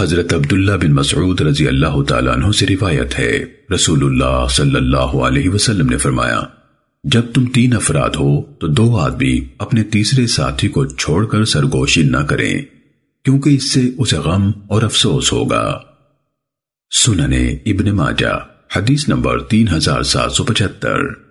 حضرت عبداللہ بن مسعود رضی اللہ تعالیٰ عنہ سے روایت ہے۔ رسول اللہ صلی اللہ علیہ وسلم نے فرمایا، جب تم تین افراد ہو تو دو آدمی اپنے تیسرے ساتھی کو چھوڑ کر سرگوشی نہ کریں، کیونکہ اس سے اسے غم اور افسوس ہوگا۔ سننے ابن ماجہ، حدیث نمبر تین ہزار سات سو پچہتر۔